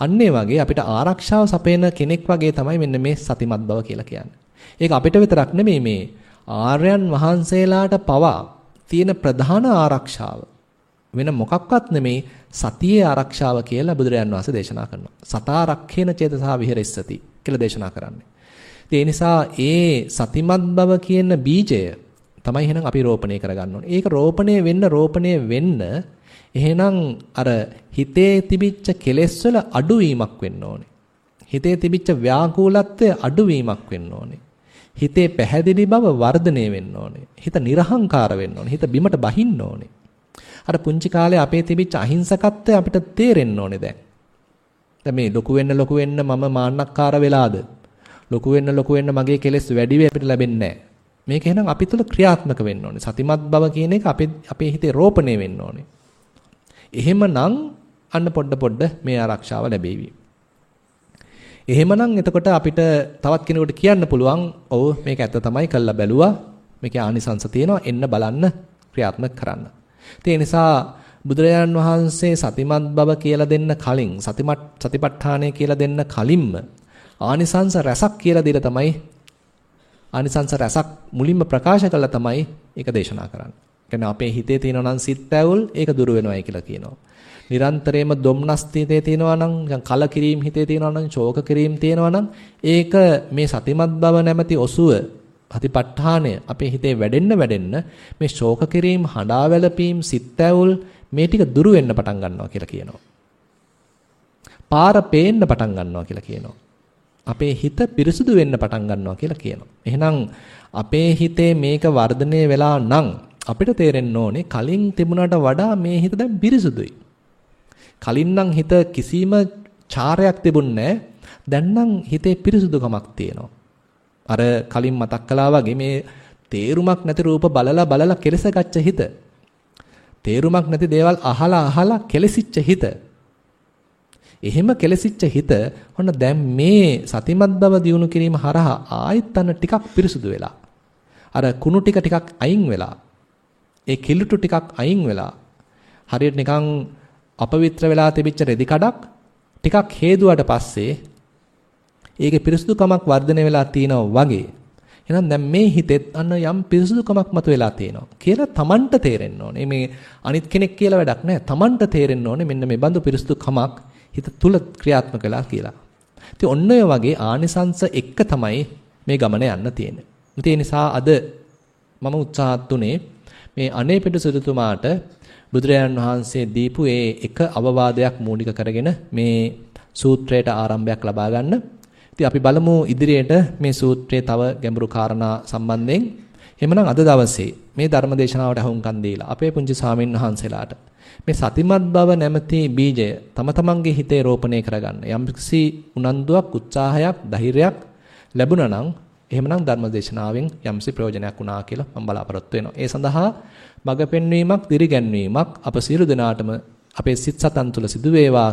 අන්න වගේ අපිට ආරක්ෂාව සපයන කෙනෙක් වගේ තමයි මෙන්න මේ සතිමත් බව කියලා කියන්නේ. ඒක අපිට විතරක් නෙමෙයි මේ ආර්යයන් වහන්සේලාට පවා තියෙන ප්‍රධාන ආරක්ෂාව. වෙන මොකක්වත් නෙමෙයි සතියේ ආරක්ෂාව කියලා බුදුරජාන් වහන්සේ දේශනා කරනවා. සතාරක්ඛේන චේතසා විහෙරෙස්සති කියලා දේශනා කරන්නේ. ඒ නිසා ඒ සතිමත් බව කියන බීජය තමයි එහෙනම් අපි රෝපණය කරගන්න ඕනේ. ඒක රෝපණය වෙන්න රෝපණය වෙන්න එහෙනම් අර හිතේ තිබිච්ච කෙලෙස් වල අඩුවීමක් වෙන්න ඕනේ. හිතේ තිබිච්ච ව්‍යාකූලත්වය අඩුවීමක් වෙන්න ඕනේ. හිතේ පැහැදිලි බව වර්ධනය වෙන්න ඕනේ. හිත නිර්හංකාර වෙන්න ඕනේ. හිත බිමට බහින්න ඕනේ. අර පුංචි කාලේ අපේ තිබිච්ච අහිංසකත්වය අපිට තේරෙන්න ඕනේ දැන්. දැන් මේ ලොකු වෙන්න ලොකු වෙන්න මම මාන්නක්කාර වෙලාද? ලොකු වෙන්න ලොකු වෙන්න මගේ කෙලෙස් වැඩි වෙ අපිට ලැබෙන්නේ නැහැ. මේක එහෙනම් අපි තුල ක්‍රියාත්මක වෙන්න ඕනේ. සතිමත් බව කියන එක අපේ අපේ හිතේ රෝපණය වෙන්න ඕනේ. එහෙමනම් අන්න පොඩ පොඩ මේ ආරක්ෂාව ලැබෙවි. එහෙමනම් එතකොට අපිට තවත් කෙනෙකුට කියන්න පුළුවන් ඔව් මේක ඇත්ත තමයි කළා බැලුවා. මේකේ ආනිසංස තියෙනවා එන්න බලන්න ක්‍රියාත්මක කරන්න. ඒ නිසා බුදුරජාණන් වහන්සේ සතිමත් බව කියලා දෙන්න කලින් සතිමත් සතිපට්ඨානය කියලා දෙන්න කලින්ම ආනිසංස රසක් කියලා දීලා තමයි ආනිසංස රසක් මුලින්ම ප්‍රකාශ කළා තමයි ඒක දේශනා කරන්නේ. කියන්නේ අපේ හිතේ තියෙනවා නම් සිත් පැවුල් ඒක දුර වෙනවයි කියලා කියනවා. නිරන්තරයෙන්ම දුම්නස් හිතේ තියෙනවා නම් කලකිරීම හිතේ තියෙනවා නම් ශෝක කිරීම තියෙනවා නම් ඒක මේ සතිමත් බව නැමැති ඔසුව අතිපට්ඨානය අපේ හිතේ වැඩෙන්න වැඩෙන්න මේ ශෝක කිරීම හඬා වැළපීම් සිත් ඇවුල් මේ ටික දුරු වෙන්න පටන් ගන්නවා කියලා කියනවා. පාර පේන්න පටන් ගන්නවා කියලා කියනවා. අපේ හිත පිරිසුදු වෙන්න පටන් ගන්නවා කියලා කියනවා. එහෙනම් අපේ හිතේ මේක වර්ධනය වෙලා නම් අපිට තේරෙන්න ඕනේ කලින් තිබුණාට වඩා මේ හිත දැන් පිරිසුදුයි. කලින් නම් හිත කිසිම චාරයක් තිබුණේ දැන් නම් හිතේ පිරිසුදුකමක් තියෙනවා. අර කලින් මතක් කළා වගේ මේ තේරුමක් නැති රූප බලලා බලලා කෙලසගච්ච හිත. තේරුමක් නැති දේවල් අහලා අහලා කෙලසිච්ච හිත. එහෙම කෙලසිච්ච හිත ඔන්න දැන් මේ සතිමත් බව දියුණු කිරීම හරහා ආයෙත් අන්න ටිකක් පිරිසුදු වෙලා. අර කුණු ටික ටිකක් අයින් වෙලා. ඒ කිලුටු ටිකක් අයින් වෙලා. හරියට නිකන් අපවිත්‍ර වෙලා තිබිච්ච රෙදි කඩක් ටිකක් හේදුවට පස්සේ ඒකේ පිරිසුදුකමක් වර්ධනය වෙලා තියෙනවා වගේ. එහෙනම් දැන් මේ හිතෙත් අන්න යම් පිරිසුදුකමක් මතුවලා තියෙනවා කියලා Tamanට තේරෙන්න ඕනේ. මේ අනිත් කෙනෙක් කියලා වැඩක් නැහැ. Tamanට තේරෙන්න ඕනේ මෙන්න මේ බඳු පිරිසුදුකමක් හිත තුල ක්‍රියාත්මක වෙලා කියලා. ඉතින් ඔන්න ඔය වගේ ආනිසංස එක්ක තමයි මේ ගමන යන්න තියෙන්නේ. ඒ නිසා අද මම උත්සාහත් උනේ මේ අනේපිට සුදුතුමාට බුදුරජාණන් වහන්සේ දීපු ඒ එක අවවාදයක් මූලික කරගෙන මේ සූත්‍රයට ආරම්භයක් ලබා ගන්න. ඉතින් අපි බලමු ඉදිරියට මේ සූත්‍රයේ තව ගැඹුරු කාරණා සම්බන්ධයෙන්. එහෙමනම් අද දවසේ මේ ධර්ම දේශනාවට අහුම්කන් දීලා අපේ පුංචි සාමින් වහන්සේලාට මේ සතිමත් බව නැමැති බීජය තම තමන්ගේ හිතේ රෝපණය කරගන්න යම්කිසි උනන්දුවක් උත්සාහයක් ධෛර්යයක් ලැබුණා නම් එහෙමනම් ධර්ම දේශනාවෙන් යම්සි ප්‍රයෝජනයක් වුණා කියලා මම බලාපොරොත්තු වෙනවා. ඒ සඳහා මඟ පෙන්වීමක්, දිරිගැන්වීමක් අප සියලු දෙනාටම අපේ සිත් සතන් තුල සිදු වේවා